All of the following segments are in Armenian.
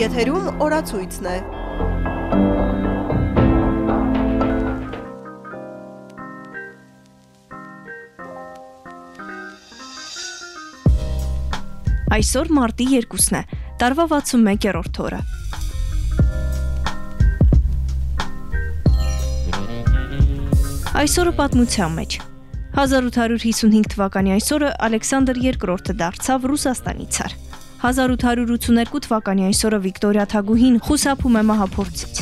Եթերում օրացույցն է։ Այսօր մարտի 2-ն է, տարվա 61-րդ օրը։ Այսօրը պատմության մեջ 1855 թվականի այսօրը Ալեքսանդր II-ը դարձավ Ռուսաստանի ցար։ 1882 թվականի այսօրը Վիկտորիա Թագուհին խուսափում է մահափորձից։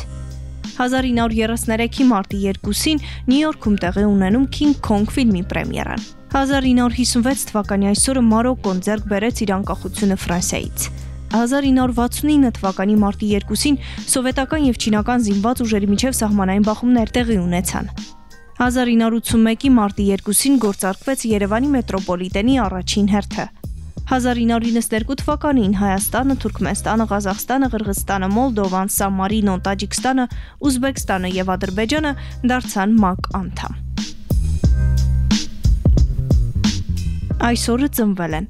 1933-ի մարտի 2-ին Նյու Յորքում տեղի ունենում King Kong ֆիլմի պրեմիերան։ 1956 թվականի այսօրը Մարոկոն ձեռք բերեց իր անկախությունը Ֆրանսիայից։ 1969 թվականի մարտի 2-ին սովետական եւ չինական զինված ուժերի միջև սահմանային բախումներ տեղի ունեցան։ 1981-ի մարտի 2-ին գործարկվեց Երևանի մետրոպոլիտենի առաջին հերթը։ 1992 թվականին Հայաստանը, Թուրքմենստանը, Ղազախստանը, Ղրղստանը, Մոլդովան, Սամարինը, Տաջիկստանը, Ուզբեկստանը եւ Ադրբեջանը դարձան ՄԱԿ անդամ։ Այսօրը ծնվել են.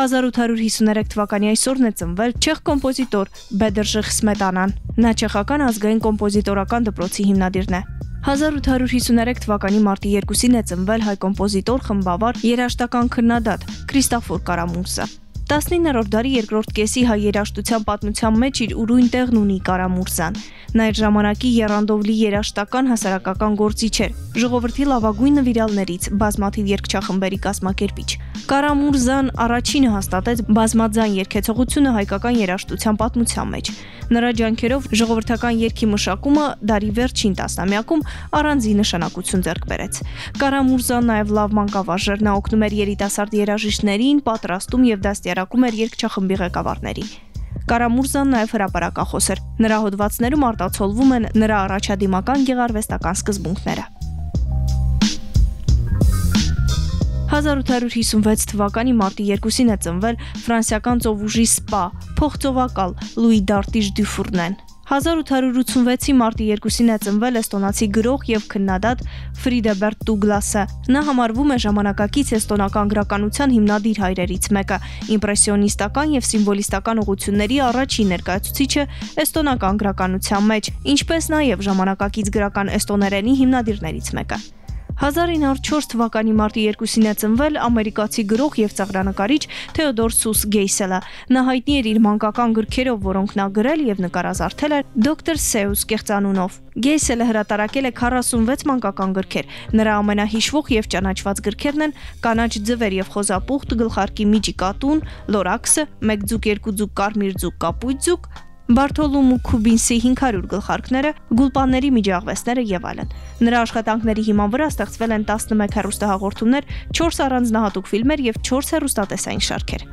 1853 թվականի այսօրն է ծնվել չեխ կոմպոզիտոր Բեդերժիխ Սմետանան։ Նա չեխական ազգային կոմպոզիտորական դպրոցի հիմնադիրն է։ 1853 թվականի մարտի 2-ին է ծնվել հայ կոմպոզիտոր, խմբավար, երաժշտական քննադատ Քրիստոֆոր Կարամուրսը։ 19-րդ դարի երկրորդ կեսի հայ երաժշտության պատմության մեջ իր ուրույն տեղն ունի Կարամուրզան։ Նա այդ ժամանակի Երանդովլի երաշտական հասարակական գործիչ էր, ժողովրդի լավագույն նվիրալներից, բազմաթիվ երգչախմբերի կազմակերպիչ։ Կարամուրզան առաջինը հաստատեց բազմաձայն երգեցողությունը հայկական երաշտության պատմության մեջ։ Նրա ջանքերով ժողովրդական երգի մշակումը դարի վերջին տասնամյակում առանձին նշանակություն ձեռք բերեց։ Կարամուրզան նաև լավ մանկավարժ էր, նա օգնում էր երիտասարդ երաժիշտներին, պատրաստում եւ դաստիարակում էր երգչախմբի ղեկավարներին։ Կարամուրզան նաև հրապարակախոս էր։ Նրա հոդվածներում արտացոլվում են նրա առաջադիմական գեղարվեստական սկզբունքները։ 1856 թվականի մարտի 2-ին է ծնվել ֆրանսիական ծովուժի սպա, փոխծովակալ Լուի Դարտիժ Դյուֆուրնեն։ 1886-ի մարտի 2-ին է ծնվել էստոնացի գրող եւ քննադատ Ֆրիդեբերտ Դուգլասը։ Նա համարվում է ժամանակակից էստոնական գրականության հիմնադիր հայրերից մեկը, իմպրեսիոնիստական եւ սիմվոլիստական ուղությունների առաջին ներկայացուցիչը էստոնական գրականության մեջ, ինչպես նաեւ ժամանակակից գրական էստոներենի հիմնադիրներից մեկը։ 1904 թվականի մարտի 2-ին է ծնվել ամերիկացի գրող եւ ծաղրանկարիչ Թեոդոր Սուս Գեյսելը։ Նա հայտնի էր իր մանկական գրքերով, որոնք նա գրել եւ նկարազարդել էր Դոկտոր Սեուս կեղծանունով։ Գեյսելը հրատարակել է 46 մանկական գրքեր։ Նրա ամենահիշվող եւ ճանաչված գրքերն են Կանաչ ձվեր եւ խոզապուխտ, Գլխարկի միջի կատուն, Լորաքսը, Մեկ ձուկ, երկու ձուկ, Կարմիր ձուկ, Կապույտ ձուկ, Բարթոլոմու Քուբինսի 500 գլխարկները, գուլպանների միջաղվեսները եւ այլն։ Նրա աշխատանքների հիման վրա ստեղծվել են 11 հեռուստահաղորդումներ, 4 առանձնահատուկ ֆիլմեր եւ 4 հեռուստատեսային շարքեր։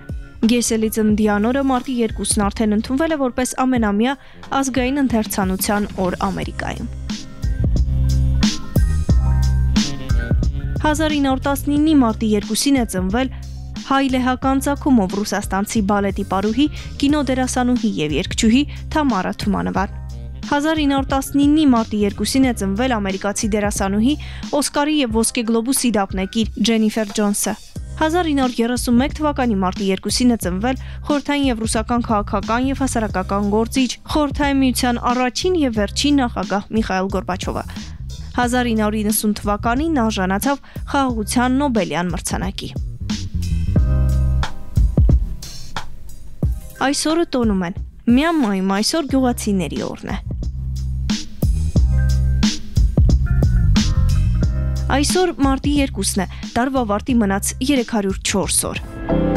Գեսելի ծննդյան օրը մարտի 2-ն արդեն ընդունվել է որպես ամենամյա ազգային ընթերցանության օր Ամերիկայում։ 1919-ի մարտի 2-ին է ծնվել հայ լեհական ցակումով ռուսաստանցի բալետի պարուհի, կինոդերասանուհի եւ երգչուհի Թամարա Թումանովան։ 1919-ի մարտի 2-ին է ծնվել ամերիկացի դերասանուհի Օսկարի եւ Ոսկե գլոբուսի դափնեկիր Ջենիֆեր Ջոնսը։ 1931 թվականի մարտի 2-ին է ծնվել Խորթային եւ ռուսական քաղաքական եւ հասարակական գործիչ, Խորթային միության առաջին եւ վերջին նախագահ Միխայել Գորբաչովը։ 1990 թվականին նա ժանացավ խաղաղության Նոբելյան մրցանակի։ Այսօրը տոնում են։ Միամայում այսօր գյուղացիների օրն է։ Այսօր մարտի 2-ն է, տարվա վարտի մնաց 304 օր։